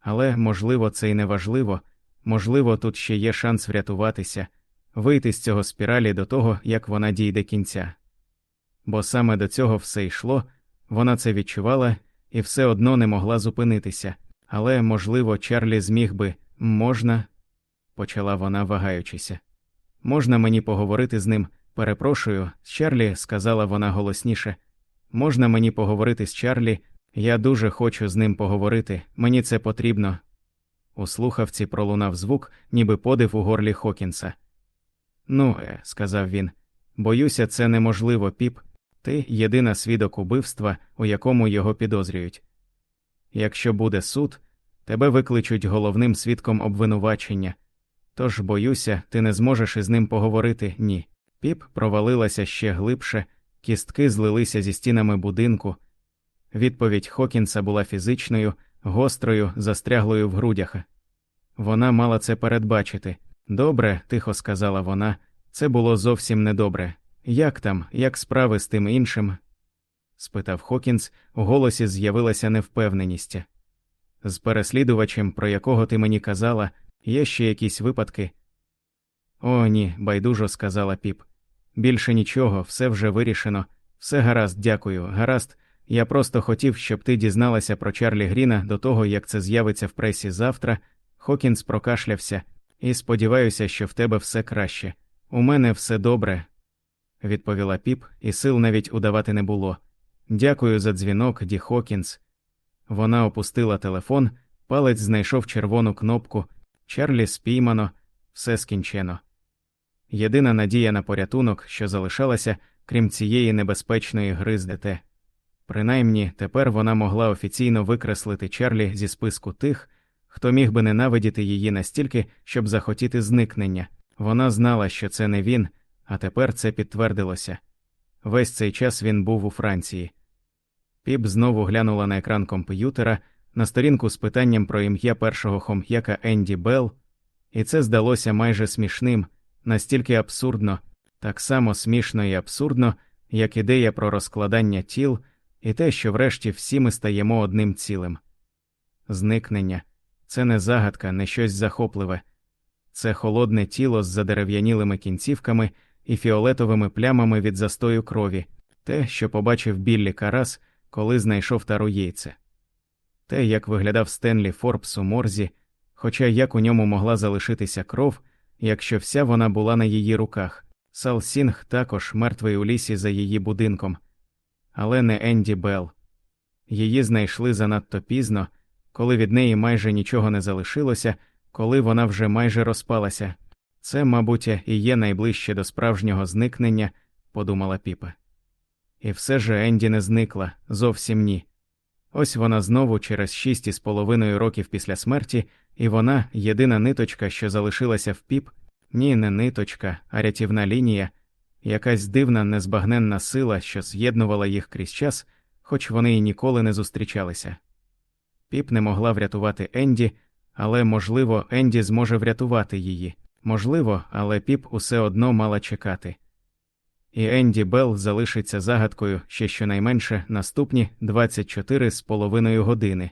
Але, можливо, це й не важливо, можливо, тут ще є шанс врятуватися, вийти з цього спіралі до того, як вона дійде кінця. Бо саме до цього все йшло, вона це відчувала і все одно не могла зупинитися, але, можливо, Чарлі зміг би можна, почала вона, вагаючися. Можна мені поговорити з ним? Перепрошую, з Чарлі, сказала вона голосніше. Можна мені поговорити з Чарлі? Я дуже хочу з ним поговорити, мені це потрібно. У слухавці пролунав звук, ніби подив у горлі Хокінса. Ну, е, сказав він, боюся, це неможливо, піп. Ти єдина свідок убивства, у якому його підозрюють. Якщо буде суд, тебе викличуть головним свідком обвинувачення. Тож, боюся, ти не зможеш із ним поговорити ні. Піп провалилася ще глибше, кістки злилися зі стінами будинку. Відповідь Хокінса була фізичною, гострою, застряглою в грудях. Вона мала це передбачити. Добре, тихо сказала вона, це було зовсім недобре. Як там, як справи з тим іншим? спитав Хокінс, у голосі з'явилася невпевненість. З переслідувачем, про якого ти мені казала, є ще якісь випадки? О, ні, байдужо сказала піп. Більше нічого, все вже вирішено. Все гаразд, дякую, гаразд. Я просто хотів, щоб ти дізналася про Чарлі Гріна до того, як це з'явиться в пресі завтра. Хокінс прокашлявся, і сподіваюся, що в тебе все краще. У мене все добре, відповіла піп, і сил навіть удавати не було. Дякую за дзвінок, Ді Хокінс. Вона опустила телефон, палець знайшов червону кнопку. Чарлі спіймано, все скінчено. Єдина надія на порятунок, що залишалася, крім цієї небезпечної гри з ДТ. Принаймні, тепер вона могла офіційно викреслити Чарлі зі списку тих, хто міг би ненавидіти її настільки, щоб захотіти зникнення. Вона знала, що це не він, а тепер це підтвердилося. Весь цей час він був у Франції. Піп знову глянула на екран комп'ютера на сторінку з питанням про ім'я першого хом'яка Енді Белл, і це здалося майже смішним, настільки абсурдно, так само смішно і абсурдно, як ідея про розкладання тіл і те, що врешті всі ми стаємо одним цілим. Зникнення це не загадка, не щось захопливе, це холодне тіло з задерев'янілими кінцівками і фіолетовими плямами від застою крові, те, що побачив Біллі Карас, коли знайшов тару яйце. Те, як виглядав Стенлі Форбс у морзі, хоча як у ньому могла залишитися кров, якщо вся вона була на її руках. Сал Сінг також мертвий у лісі за її будинком, але не Енді Белл. Її знайшли занадто пізно, коли від неї майже нічого не залишилося, коли вона вже майже розпалася. Це, мабуть, і є найближче до справжнього зникнення, подумала Піпа. І все же Енді не зникла, зовсім ні. Ось вона знову через шість із половиною років після смерті, і вона єдина ниточка, що залишилася в піп, ні, не ниточка, а рятівна лінія, якась дивна, незбагненна сила, що з'єднувала їх крізь час, хоч вони й ніколи не зустрічалися. Піп не могла врятувати Енді, але, можливо, Енді зможе врятувати її. Можливо, але піп усе одно мала чекати. І Енді Белл залишиться загадкою ще щонайменше наступні 24 з половиною години.